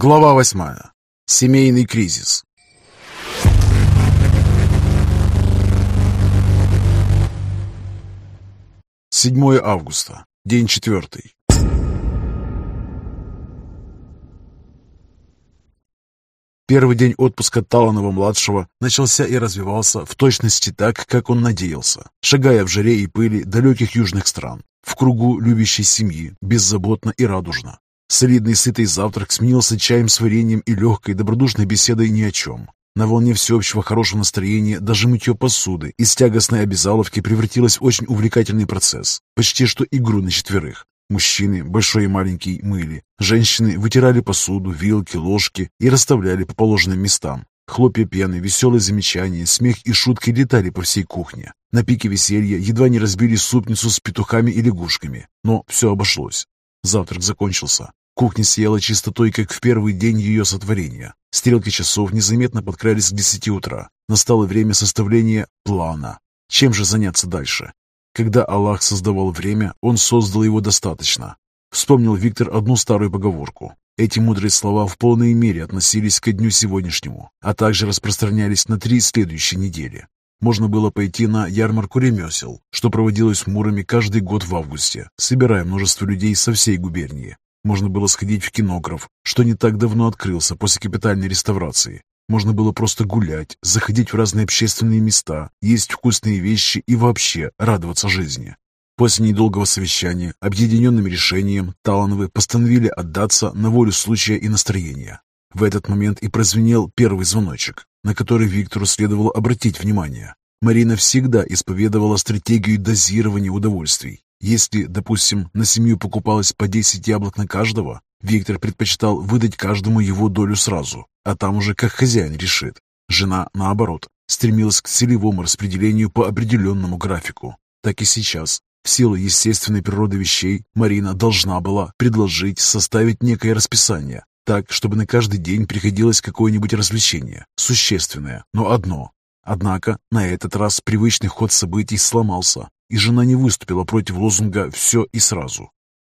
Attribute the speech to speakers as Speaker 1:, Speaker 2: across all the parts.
Speaker 1: Глава восьмая. Семейный кризис. 7 августа. День четвертый. Первый день отпуска Таланова-младшего начался и развивался в точности так, как он надеялся, шагая в жаре и пыли далеких южных стран, в кругу любящей семьи, беззаботно и радужно. Солидный сытый завтрак сменился чаем с вареньем и легкой добродушной беседой ни о чем. На волне всеобщего хорошего настроения даже мытье посуды из тягостной обязаловки превратилось в очень увлекательный процесс, почти что игру на четверых. Мужчины, большой и маленький, мыли. Женщины вытирали посуду, вилки, ложки и расставляли по положенным местам. Хлопья пены, веселые замечания, смех и шутки летали по всей кухне. На пике веселья едва не разбили супницу с петухами и лягушками, но все обошлось. Завтрак закончился. Кухня сияла чистотой, как в первый день ее сотворения. Стрелки часов незаметно подкрались к десяти утра. Настало время составления плана. Чем же заняться дальше? Когда Аллах создавал время, Он создал его достаточно. Вспомнил Виктор одну старую поговорку. Эти мудрые слова в полной мере относились к дню сегодняшнему, а также распространялись на три следующие недели. Можно было пойти на ярмарку ремесел, что проводилось в Муроме каждый год в августе, собирая множество людей со всей губернии. Можно было сходить в кинограф, что не так давно открылся после капитальной реставрации. Можно было просто гулять, заходить в разные общественные места, есть вкусные вещи и вообще радоваться жизни. После недолгого совещания, объединенным решением, Талановы постановили отдаться на волю случая и настроения. В этот момент и прозвенел первый звоночек, на который Виктору следовало обратить внимание. Марина всегда исповедовала стратегию дозирования удовольствий. Если, допустим, на семью покупалось по 10 яблок на каждого, Виктор предпочитал выдать каждому его долю сразу, а там уже как хозяин решит. Жена, наоборот, стремилась к целевому распределению по определенному графику. Так и сейчас, в силу естественной природы вещей, Марина должна была предложить составить некое расписание, так, чтобы на каждый день приходилось какое-нибудь развлечение, существенное, но одно. Однако на этот раз привычный ход событий сломался, и жена не выступила против лозунга «все и сразу».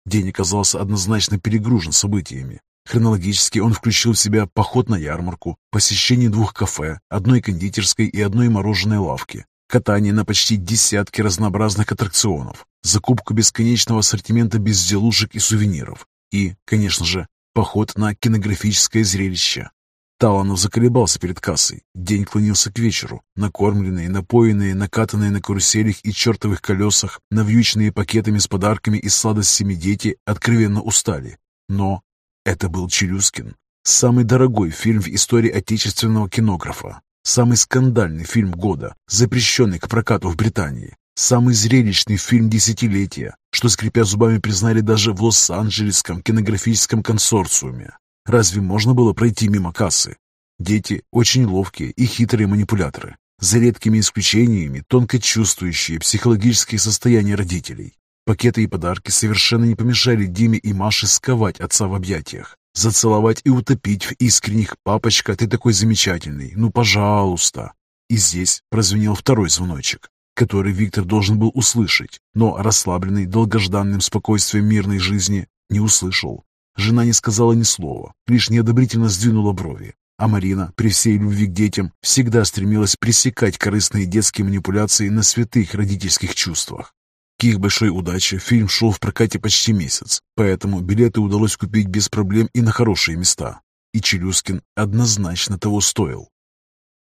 Speaker 1: День оказался однозначно перегружен событиями. Хронологически он включил в себя поход на ярмарку, посещение двух кафе, одной кондитерской и одной мороженой лавки, катание на почти десятки разнообразных аттракционов, закупку бесконечного ассортимента безделушек и сувениров и, конечно же, поход на кинографическое зрелище. Таланов заколебался перед кассой. День клонился к вечеру. Накормленные, напоенные, накатанные на каруселях и чертовых колесах, навьюченные пакетами с подарками и сладостями дети откровенно устали. Но это был Челюскин. Самый дорогой фильм в истории отечественного кинографа. Самый скандальный фильм года, запрещенный к прокату в Британии. Самый зрелищный фильм десятилетия, что, скрипя зубами, признали даже в Лос-Анджелесском кинографическом консорциуме. Разве можно было пройти мимо кассы? Дети очень ловкие и хитрые манипуляторы, за редкими исключениями тонко чувствующие психологические состояния родителей. Пакеты и подарки совершенно не помешали Диме и Маше сковать отца в объятиях, зацеловать и утопить в искренних «папочка, ты такой замечательный, ну пожалуйста». И здесь прозвенел второй звоночек, который Виктор должен был услышать, но расслабленный долгожданным спокойствием мирной жизни не услышал. Жена не сказала ни слова, лишь неодобрительно сдвинула брови. А Марина, при всей любви к детям, всегда стремилась пресекать корыстные детские манипуляции на святых родительских чувствах. К их большой удаче фильм шел в прокате почти месяц, поэтому билеты удалось купить без проблем и на хорошие места. И Челюскин однозначно того стоил.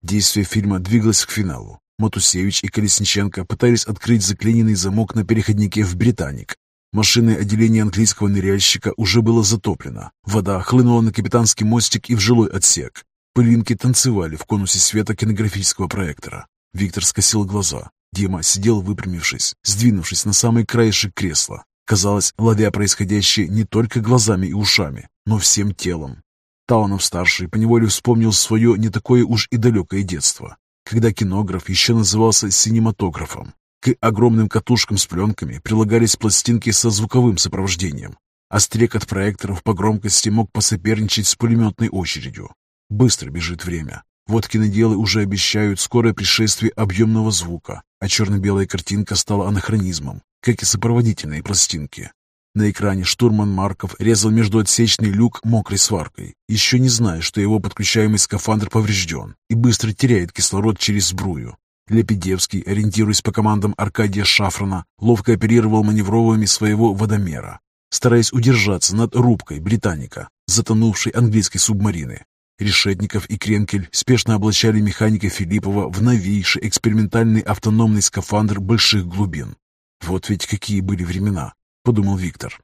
Speaker 1: Действие фильма двигалось к финалу. Матусевич и Колесниченко пытались открыть заклиненный замок на переходнике в Британик, Машинное отделение английского ныряльщика уже было затоплено. Вода хлынула на капитанский мостик и в жилой отсек. Пылинки танцевали в конусе света кинографического проектора. Виктор скосил глаза. Дима сидел выпрямившись, сдвинувшись на самый краешек кресла. Казалось, ловя происходящее не только глазами и ушами, но всем телом. Таланов-старший поневоле вспомнил свое не такое уж и далекое детство, когда кинограф еще назывался синематографом. К огромным катушкам с пленками прилагались пластинки со звуковым сопровождением, а стрекот проекторов по громкости мог посоперничать с пулеметной очередью. Быстро бежит время. Вот киноделы уже обещают скорое пришествие объемного звука, а черно-белая картинка стала анахронизмом, как и сопроводительные пластинки. На экране штурман Марков резал междуотсечный люк мокрой сваркой, еще не зная, что его подключаемый скафандр поврежден и быстро теряет кислород через сбрую. Лепедевский, ориентируясь по командам Аркадия Шафрана, ловко оперировал маневровыми своего водомера, стараясь удержаться над рубкой «Британика», затонувшей английской субмарины. Решетников и Кренкель спешно облачали механика Филиппова в новейший экспериментальный автономный скафандр больших глубин. Вот ведь какие были времена, подумал Виктор.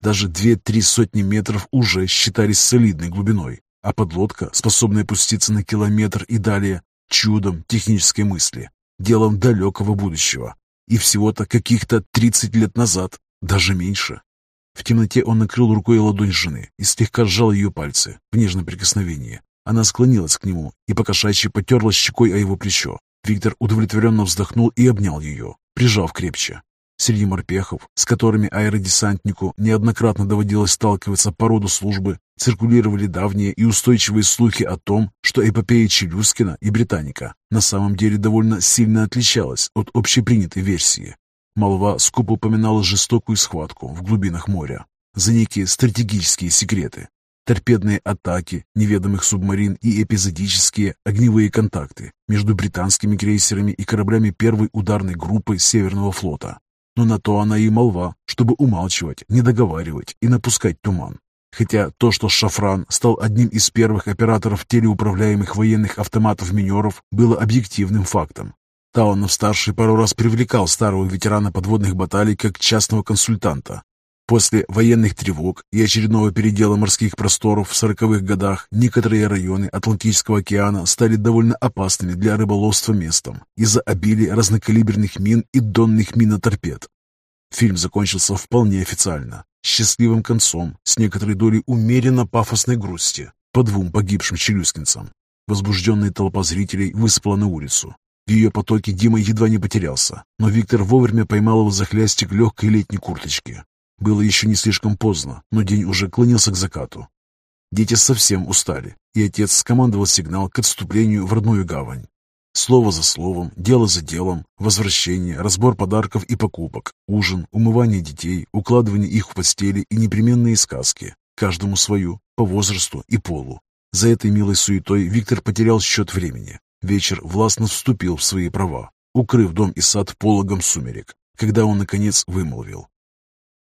Speaker 1: Даже две-три сотни метров уже считались солидной глубиной, а подлодка, способная опуститься на километр и далее, чудом технической мысли, делом далекого будущего. И всего-то каких-то 30 лет назад, даже меньше. В темноте он накрыл рукой ладонь жены и слегка сжал ее пальцы в нежном прикосновении. Она склонилась к нему и покошачьи потерла щекой о его плечо. Виктор удовлетворенно вздохнул и обнял ее, прижав крепче. Среди морпехов, с которыми аэродесантнику неоднократно доводилось сталкиваться по роду службы, циркулировали давние и устойчивые слухи о том, что эпопея Челюскина и Британика на самом деле довольно сильно отличалась от общепринятой версии. Молва скупо упоминала жестокую схватку в глубинах моря за некие стратегические секреты, торпедные атаки неведомых субмарин и эпизодические огневые контакты между британскими крейсерами и кораблями первой ударной группы Северного флота. Но на то она и молва, чтобы умалчивать, не договаривать и напускать туман. Хотя то, что Шафран стал одним из первых операторов телеуправляемых военных автоматов-минеров, было объективным фактом. Таунов-старший пару раз привлекал старого ветерана подводных баталий как частного консультанта. После военных тревог и очередного передела морских просторов в сороковых годах некоторые районы Атлантического океана стали довольно опасными для рыболовства местом из-за обилия разнокалиберных мин и донных миноторпед. Фильм закончился вполне официально, счастливым концом, с некоторой долей умеренно пафосной грусти по двум погибшим челюскинцам. Возбужденная толпа зрителей высыпала на улицу. В ее потоке Дима едва не потерялся, но Виктор вовремя поймал его за хлястик легкой летней курточки. Было еще не слишком поздно, но день уже клонился к закату. Дети совсем устали, и отец скомандовал сигнал к отступлению в родную гавань. Слово за словом, дело за делом, возвращение, разбор подарков и покупок, ужин, умывание детей, укладывание их в постели и непременные сказки, каждому свою, по возрасту и полу. За этой милой суетой Виктор потерял счет времени. Вечер властно вступил в свои права, укрыв дом и сад пологом сумерек, когда он, наконец, вымолвил.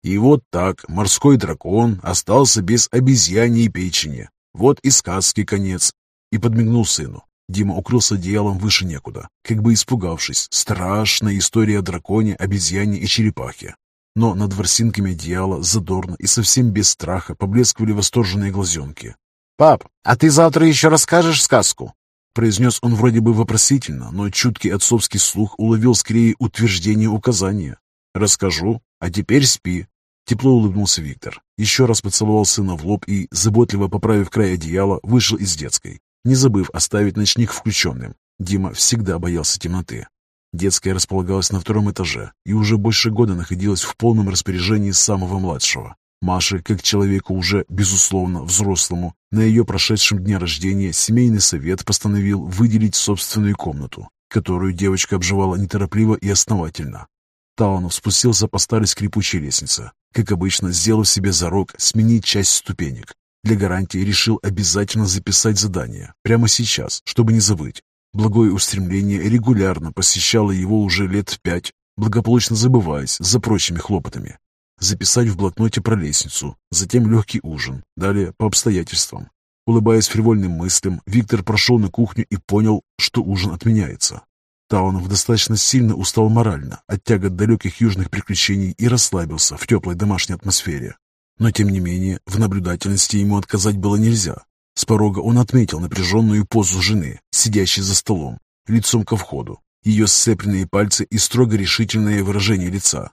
Speaker 1: И вот так морской дракон остался без обезьяньей печени. Вот и сказки конец. И подмигнул сыну. Дима укрылся одеялом выше некуда, как бы испугавшись. Страшная история о драконе, обезьяне и черепахе. Но над ворсинками одеяла задорно и совсем без страха поблескивали восторженные глазенки. «Пап, а ты завтра еще расскажешь сказку?» Произнес он вроде бы вопросительно, но чуткий отцовский слух уловил скорее утверждение указания. «Расскажу, а теперь спи». Тепло улыбнулся Виктор, еще раз поцеловал сына в лоб и, заботливо поправив край одеяла, вышел из детской, не забыв оставить ночник включенным. Дима всегда боялся темноты. Детская располагалась на втором этаже и уже больше года находилась в полном распоряжении самого младшего. Маше, как человеку уже, безусловно, взрослому, на ее прошедшем дне рождения семейный совет постановил выделить собственную комнату, которую девочка обживала неторопливо и основательно. Таунов спустился по старой скрипучей лестнице, как обычно, сделав себе зарок сменить часть ступенек. Для гарантии решил обязательно записать задание, прямо сейчас, чтобы не забыть. Благое устремление регулярно посещало его уже лет пять, благополучно забываясь за прочими хлопотами записать в блокноте про лестницу, затем легкий ужин, далее по обстоятельствам. Улыбаясь фривольным мыслям, Виктор прошел на кухню и понял, что ужин отменяется. Таунов достаточно сильно устал морально от тягот далеких южных приключений и расслабился в теплой домашней атмосфере. Но, тем не менее, в наблюдательности ему отказать было нельзя. С порога он отметил напряженную позу жены, сидящей за столом, лицом ко входу, ее сцепленные пальцы и строго решительное выражение лица.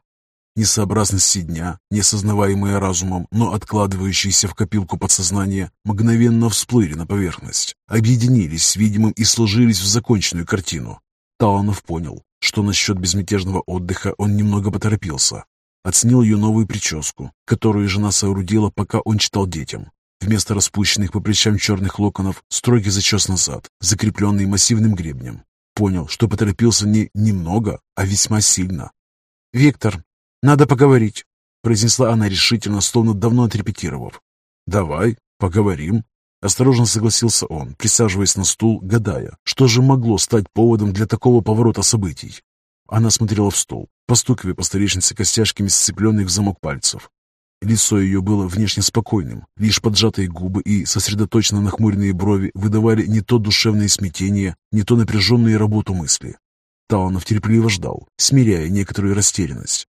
Speaker 1: Несообразности дня, неосознаваемые разумом, но откладывающиеся в копилку подсознания, мгновенно всплыли на поверхность, объединились с видимым и сложились в законченную картину. Таланов понял, что насчет безмятежного отдыха он немного поторопился. Оценил ее новую прическу, которую жена соорудила, пока он читал детям. Вместо распущенных по плечам черных локонов строгий зачес назад, закрепленный массивным гребнем. Понял, что поторопился не немного, а весьма сильно. «Виктор, надо поговорить. произнесла она решительно, словно давно отрепетировав. «Давай, поговорим», — осторожно согласился он, присаживаясь на стул, гадая, что же могло стать поводом для такого поворота событий. Она смотрела в стол, постукивая по столешнице костяшками сцепленных в замок пальцев. Лицо ее было внешне спокойным, лишь поджатые губы и сосредоточенно нахмуренные брови выдавали не то душевное смятение, не то напряженную работу мысли. Таланов терпеливо ждал, смиряя некоторую растерянность.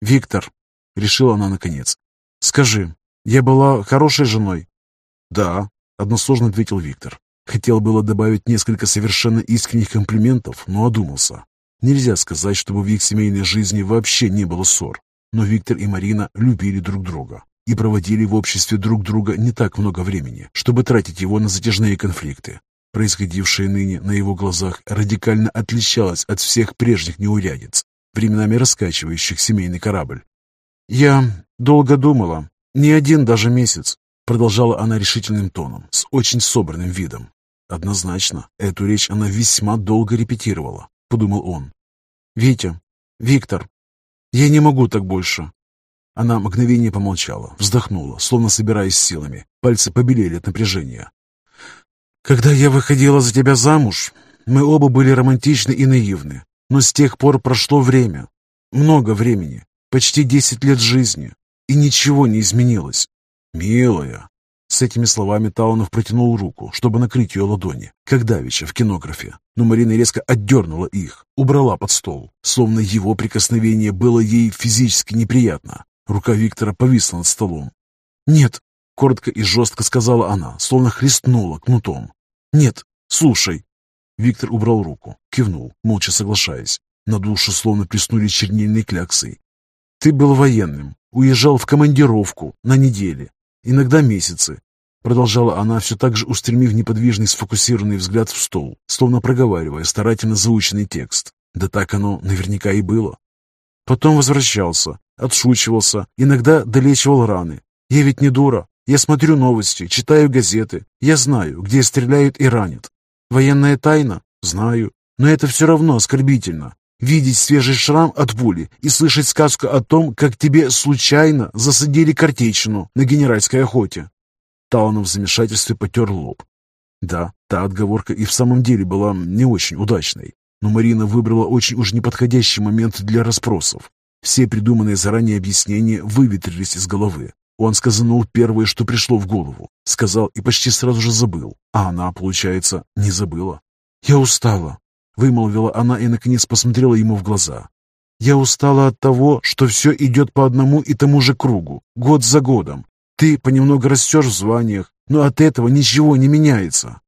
Speaker 1: «Виктор», — решила она наконец, — «скажи, я была хорошей женой?» «Да», — односложно ответил Виктор. Хотел было добавить несколько совершенно искренних комплиментов, но одумался. Нельзя сказать, чтобы в их семейной жизни вообще не было ссор. Но Виктор и Марина любили друг друга и проводили в обществе друг друга не так много времени, чтобы тратить его на затяжные конфликты. Происходившее ныне на его глазах радикально отличалось от всех прежних неурядиц, временами раскачивающих семейный корабль. «Я долго думала, не один даже месяц», продолжала она решительным тоном, с очень собранным видом. Однозначно, эту речь она весьма долго репетировала, подумал он. «Витя, Виктор, я не могу так больше. Она мгновение помолчала, вздохнула, словно собираясь силами. Пальцы побелели от напряжения. «Когда я выходила за тебя замуж, мы оба были романтичны и наивны. Но с тех пор прошло время. Много времени. Почти десять лет жизни. И ничего не изменилось. Милая, с этими словами Таунов протянул руку, чтобы накрыть ее ладони, как давеча в кинографе. Но Марина резко отдернула их, убрала под стол, словно его прикосновение было ей физически неприятно. Рука Виктора повисла над столом. «Нет», — коротко и жестко сказала она, словно хлестнула кнутом. «Нет, слушай». Виктор убрал руку, кивнул, молча соглашаясь. На душу словно плеснули чернильной кляксой. «Ты был военным, уезжал в командировку на неделе, иногда месяцы. Продолжала она, все так же устремив неподвижный сфокусированный взгляд в стол, словно проговаривая старательно заученный текст. Да так оно наверняка и было. Потом возвращался, отшучивался, иногда долечивал раны. Я ведь не дура. Я смотрю новости, читаю газеты. Я знаю, где стреляют и ранят. Военная тайна? Знаю. Но это все равно оскорбительно. Видеть свежий шрам от пули и слышать сказку о том, как тебе случайно засадили картечину на генеральской охоте. Таунов в замешательстве потер лоб. Да, та отговорка и в самом деле была не очень удачной, но Марина выбрала очень уж неподходящий момент для расспросов. Все придуманные заранее объяснения выветрились из головы. Он сказанул первое, что пришло в голову. Сказал и почти сразу же забыл. А она, получается, не забыла. «Я устала», Вымолвила она и, наконец, посмотрела ему в глаза. «Я устала от того, что все идет по одному и тому же кругу, год за годом. Ты понемногу растешь в званиях, но от этого ничего не меняется».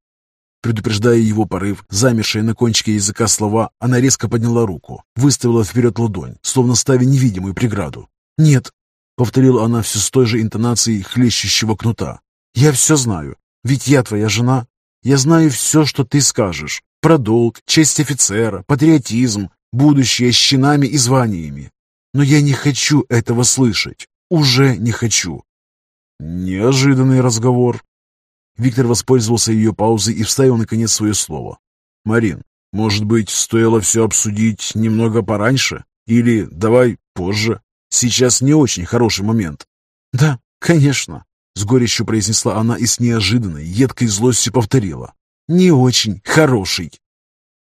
Speaker 1: Предупреждая его порыв, замершая на кончике языка слова, она резко подняла руку, выставила вперед ладонь, словно ставя невидимую преграду. «Нет», — повторила она все с той же интонацией хлещущего кнута. «Я все знаю, ведь я твоя жена. Я знаю все, что ты скажешь. Про долг, честь офицера, патриотизм, будущее с чинами и званиями. Но я не хочу этого слышать. Уже не хочу. Неожиданный разговор. Виктор воспользовался ее паузой и вставил наконец свое слово. «Марин, может быть, стоило все обсудить немного пораньше? Или давай позже? Сейчас не очень хороший момент». «Да, конечно», — с горечью произнесла она и с неожиданной, едкой злостью повторила не очень хороший.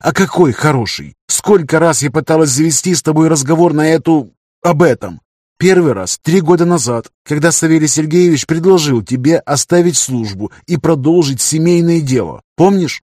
Speaker 1: А какой хороший? Сколько раз я пыталась завести с тобой разговор на эту... об этом? Первый раз три года назад, когда Савелий Сергеевич предложил тебе оставить службу и продолжить семейное дело. Помнишь?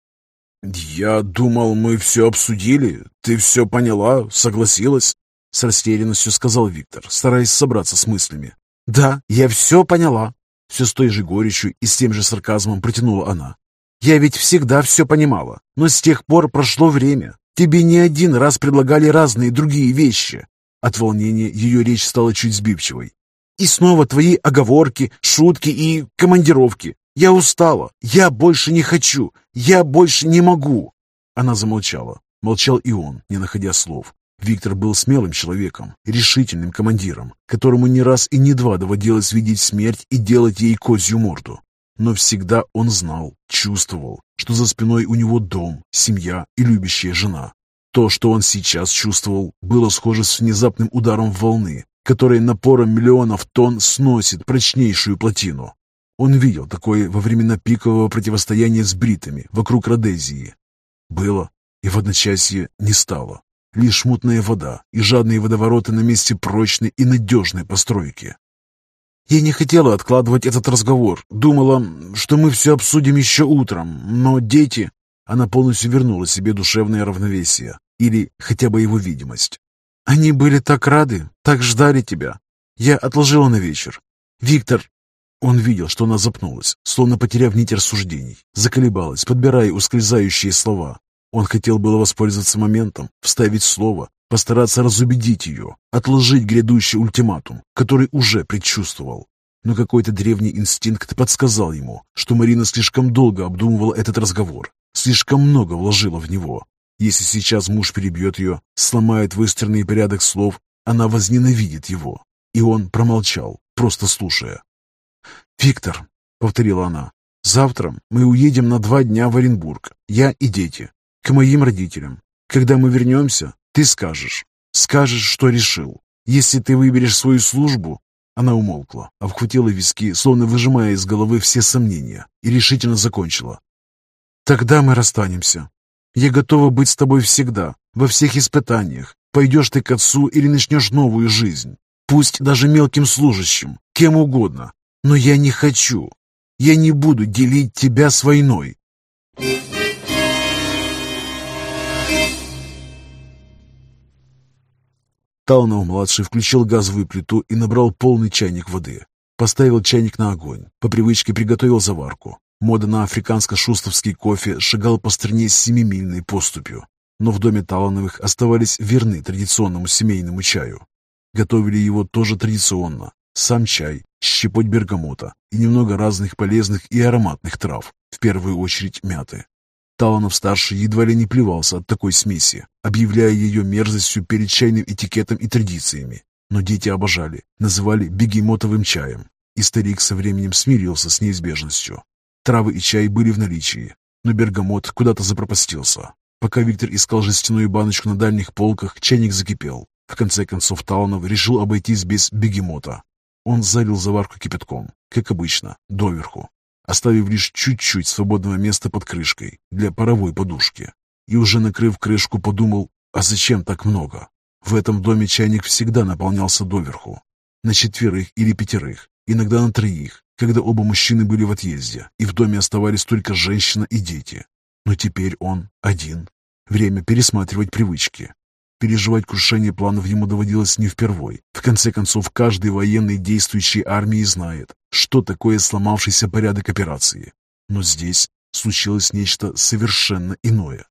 Speaker 1: Я думал, мы все обсудили. Ты все поняла, согласилась? С растерянностью сказал Виктор, стараясь собраться с мыслями. Да, я все поняла. Все с той же горечью и с тем же сарказмом протянула она. Я ведь всегда все понимала, но с тех пор прошло время. Тебе не один раз предлагали разные другие вещи. От волнения ее речь стала чуть сбивчивой. И снова твои оговорки, шутки и командировки. Я устала. Я больше не хочу. Я больше не могу. Она замолчала. Молчал и он, не находя слов. Виктор был смелым человеком, решительным командиром, которому не раз и не два доводилось видеть смерть и делать ей козью морду. Но всегда он знал, чувствовал, что за спиной у него дом, семья и любящая жена. То, что он сейчас чувствовал, было схоже с внезапным ударом волны, которая напором миллионов тонн сносит прочнейшую плотину. Он видел такое во времена пикового противостояния с бритами вокруг Родезии. Было, и в одночасье не стало. Лишь мутная вода и жадные водовороты на месте прочной и надежной постройки. Я не хотела откладывать этот разговор. Думала, что мы все обсудим еще утром. Но дети... Она полностью вернула себе душевное равновесие. Или хотя бы его видимость. Они были так рады, так ждали тебя. Я отложила на вечер. Виктор... Он видел, что она запнулась, словно потеряв нить рассуждений. Заколебалась, подбирая ускользающие слова. Он хотел было воспользоваться моментом, вставить слово, постараться разубедить ее, отложить грядущий ультиматум, который уже предчувствовал. Но какой-то древний инстинкт подсказал ему, что Марина слишком долго обдумывала этот разговор, слишком много вложила в него. Если сейчас муж перебьет ее, сломает выстроенный порядок слов, она возненавидит его. И он промолчал, просто слушая. «Виктор», — повторила она, — «завтра мы уедем на два дня в Оренбург, я и дети к моим родителям. Когда мы вернемся, ты скажешь. Скажешь, что решил. Если ты выберешь свою службу...» Она умолкла, обхватила виски, словно выжимая из головы все сомнения, и решительно закончила. «Тогда мы расстанемся. Я готова быть с тобой всегда, во всех испытаниях. Пойдешь ты к отцу или начнешь новую жизнь. Пусть даже мелким служащим, кем угодно. Но я не хочу. Я не буду делить тебя с войной. Таунов-младший включил газовую плиту и набрал полный чайник воды. Поставил чайник на огонь, по привычке приготовил заварку. Мода на африканско-шустовский кофе шагал по стране семимильной поступью. Но в доме Талановых оставались верны традиционному семейному чаю. Готовили его тоже традиционно. Сам чай, щепоть бергамота и немного разных полезных и ароматных трав, в первую очередь мяты. Таланов-старший едва ли не плевался от такой смеси, объявляя ее мерзостью перед чайным этикетом и традициями. Но дети обожали, называли бегемотовым чаем, и старик со временем смирился с неизбежностью. Травы и чай были в наличии, но бергамот куда-то запропастился. Пока Виктор искал жестяную баночку на дальних полках, чайник закипел. В конце концов Таланов решил обойтись без бегемота. Он залил заварку кипятком, как обычно, доверху, оставив лишь чуть-чуть свободного места под крышкой для паровой подушки. И уже накрыв крышку, подумал, а зачем так много? В этом доме чайник всегда наполнялся доверху. На четверых или пятерых, иногда на троих, когда оба мужчины были в отъезде, и в доме оставались только женщина и дети. Но теперь он один. Время пересматривать привычки. Переживать крушение планов ему доводилось не впервой. В конце концов, каждый военный действующий армии знает, что такое сломавшийся порядок операции. Но здесь случилось нечто совершенно иное.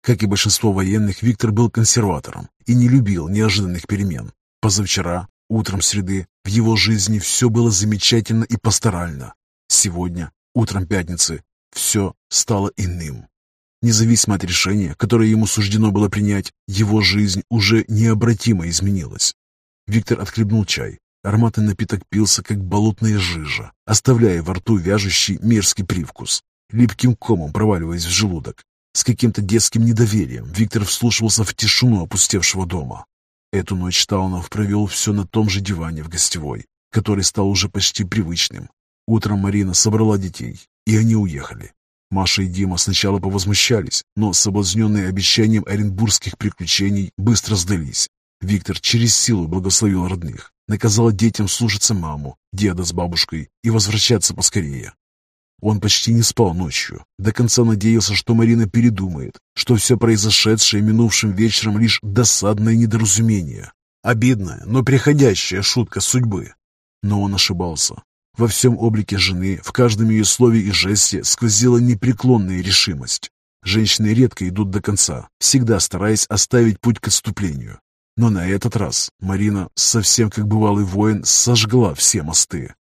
Speaker 1: Как и большинство военных, Виктор был консерватором и не любил неожиданных перемен. Позавчера, утром среды, в его жизни все было замечательно и пасторально. Сегодня, утром пятницы, все стало иным. Независимо от решения, которое ему суждено было принять, его жизнь уже необратимо изменилась. Виктор отхлебнул чай. Ароматный напиток пился, как болотная жижа, оставляя во рту вяжущий мерзкий привкус, липким комом проваливаясь в желудок. С каким-то детским недоверием Виктор вслушивался в тишину опустевшего дома. Эту ночь Таунов провел все на том же диване в гостевой, который стал уже почти привычным. Утром Марина собрала детей, и они уехали. Маша и Дима сначала повозмущались, но, соблазненные обещанием оренбургских приключений, быстро сдались. Виктор через силу благословил родных, наказал детям слушаться маму, деда с бабушкой и возвращаться поскорее. Он почти не спал ночью, до конца надеялся, что Марина передумает, что все произошедшее минувшим вечером лишь досадное недоразумение, обидная, но приходящая шутка судьбы. Но он ошибался. Во всем облике жены, в каждом ее слове и жесте сквозила непреклонная решимость. Женщины редко идут до конца, всегда стараясь оставить путь к отступлению. Но на этот раз Марина, совсем как бывалый воин, сожгла все мосты.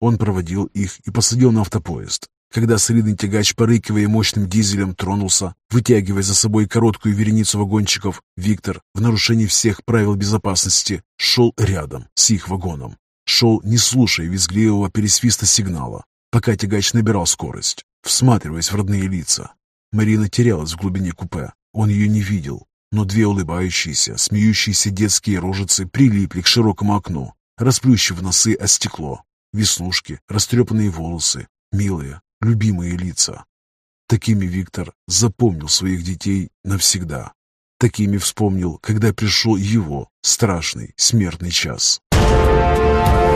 Speaker 1: Он проводил их и посадил на автопоезд. Когда солидный тягач, порыкивая мощным дизелем, тронулся, вытягивая за собой короткую вереницу вагончиков, Виктор, в нарушении всех правил безопасности, шел рядом с их вагоном. Шел, не слушая визгливого пересвиста сигнала, пока тягач набирал скорость, всматриваясь в родные лица. Марина терялась в глубине купе. Он ее не видел, но две улыбающиеся, смеющиеся детские рожицы прилипли к широкому окну, расплющив носы о стекло. Веснушки, растрепанные волосы, милые, любимые лица. Такими Виктор запомнил своих детей навсегда. Такими вспомнил, когда пришел его страшный смертный час. Thank you.